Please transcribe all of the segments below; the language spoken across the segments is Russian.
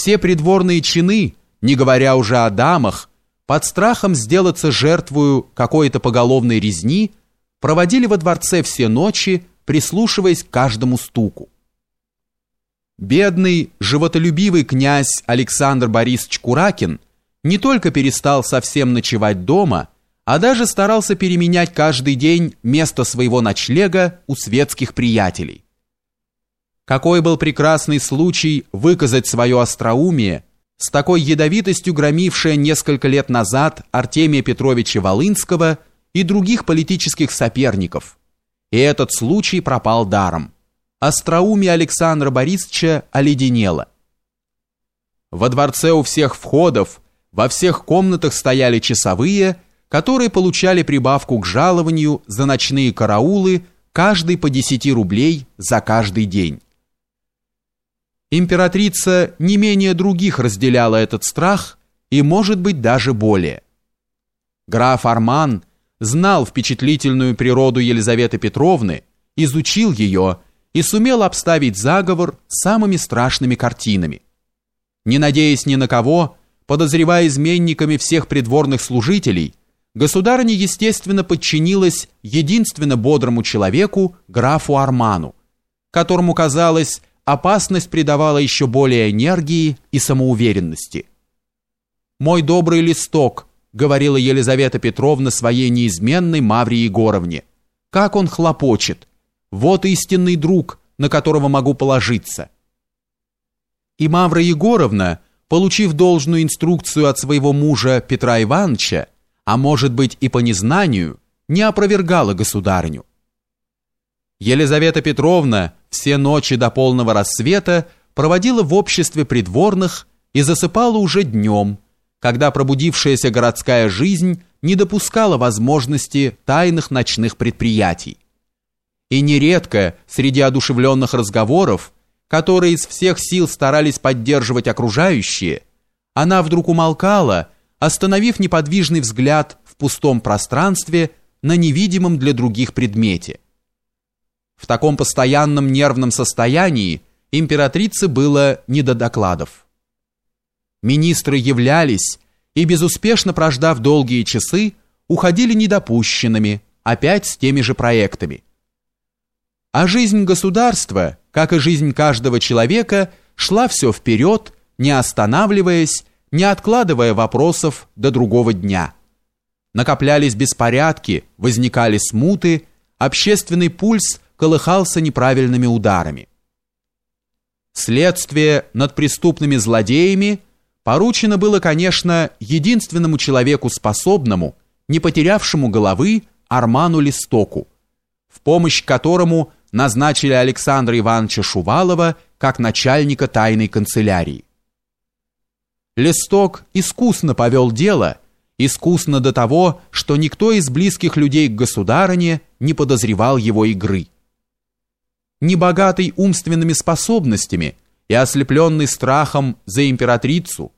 Все придворные чины, не говоря уже о дамах, под страхом сделаться жертвою какой-то поголовной резни, проводили во дворце все ночи, прислушиваясь к каждому стуку. Бедный, животолюбивый князь Александр Борисович Куракин не только перестал совсем ночевать дома, а даже старался переменять каждый день место своего ночлега у светских приятелей. Какой был прекрасный случай выказать свое остроумие, с такой ядовитостью громившее несколько лет назад Артемия Петровича Волынского и других политических соперников. И этот случай пропал даром. Остроумие Александра Борисовича оледенело. Во дворце у всех входов, во всех комнатах стояли часовые – которые получали прибавку к жалованию за ночные караулы каждый по 10 рублей за каждый день. Императрица не менее других разделяла этот страх и, может быть, даже более. Граф Арман знал впечатлительную природу Елизаветы Петровны, изучил ее и сумел обставить заговор самыми страшными картинами. Не надеясь ни на кого, подозревая изменниками всех придворных служителей, государыня, естественно, подчинилась единственно бодрому человеку, графу Арману, которому, казалось, опасность придавала еще более энергии и самоуверенности. «Мой добрый листок», — говорила Елизавета Петровна своей неизменной Мавре Егоровне, — «как он хлопочет! Вот истинный друг, на которого могу положиться». И Мавра Егоровна, получив должную инструкцию от своего мужа Петра Ивановича, а может быть и по незнанию, не опровергала государню. Елизавета Петровна все ночи до полного рассвета проводила в обществе придворных и засыпала уже днем, когда пробудившаяся городская жизнь не допускала возможности тайных ночных предприятий. И нередко среди одушевленных разговоров, которые из всех сил старались поддерживать окружающие, она вдруг умолкала, остановив неподвижный взгляд в пустом пространстве на невидимом для других предмете. В таком постоянном нервном состоянии императрице было не до докладов. Министры являлись и, безуспешно прождав долгие часы, уходили недопущенными, опять с теми же проектами. А жизнь государства, как и жизнь каждого человека, шла все вперед, не останавливаясь не откладывая вопросов до другого дня. Накоплялись беспорядки, возникали смуты, общественный пульс колыхался неправильными ударами. Следствие над преступными злодеями поручено было, конечно, единственному человеку способному, не потерявшему головы, Арману Листоку, в помощь которому назначили Александра Ивановича Шувалова как начальника тайной канцелярии. Листок искусно повел дело, искусно до того, что никто из близких людей к государыне не подозревал его игры. Небогатый умственными способностями и ослепленный страхом за императрицу,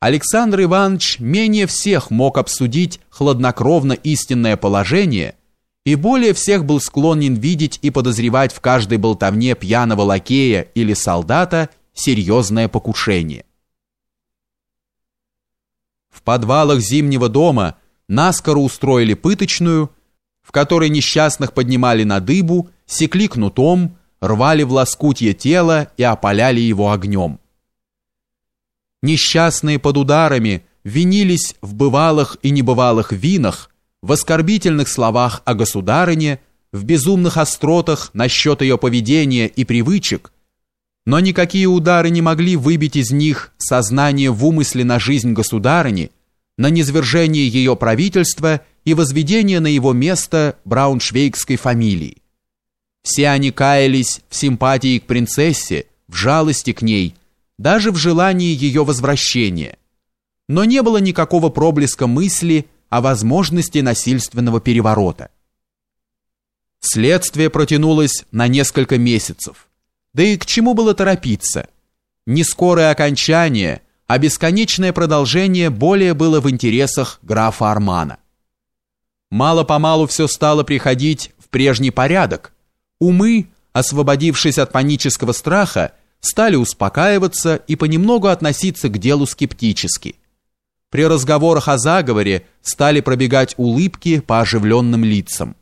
Александр Иванович менее всех мог обсудить хладнокровно истинное положение и более всех был склонен видеть и подозревать в каждой болтовне пьяного лакея или солдата серьезное покушение. В подвалах Зимнего дома наскоро устроили пыточную, в которой несчастных поднимали на дыбу, секли кнутом, рвали в лоскутье тело и опаляли его огнем. Несчастные под ударами винились в бывалых и небывалых винах, в оскорбительных словах о государыне, в безумных остротах насчет ее поведения и привычек – но никакие удары не могли выбить из них сознание в умысле на жизнь государыни, на низвержение ее правительства и возведение на его место брауншвейгской фамилии. Все они каялись в симпатии к принцессе, в жалости к ней, даже в желании ее возвращения. Но не было никакого проблеска мысли о возможности насильственного переворота. Следствие протянулось на несколько месяцев. Да и к чему было торопиться? Не скорое окончание, а бесконечное продолжение более было в интересах графа Армана. Мало-помалу все стало приходить в прежний порядок. Умы, освободившись от панического страха, стали успокаиваться и понемногу относиться к делу скептически. При разговорах о заговоре стали пробегать улыбки по оживленным лицам.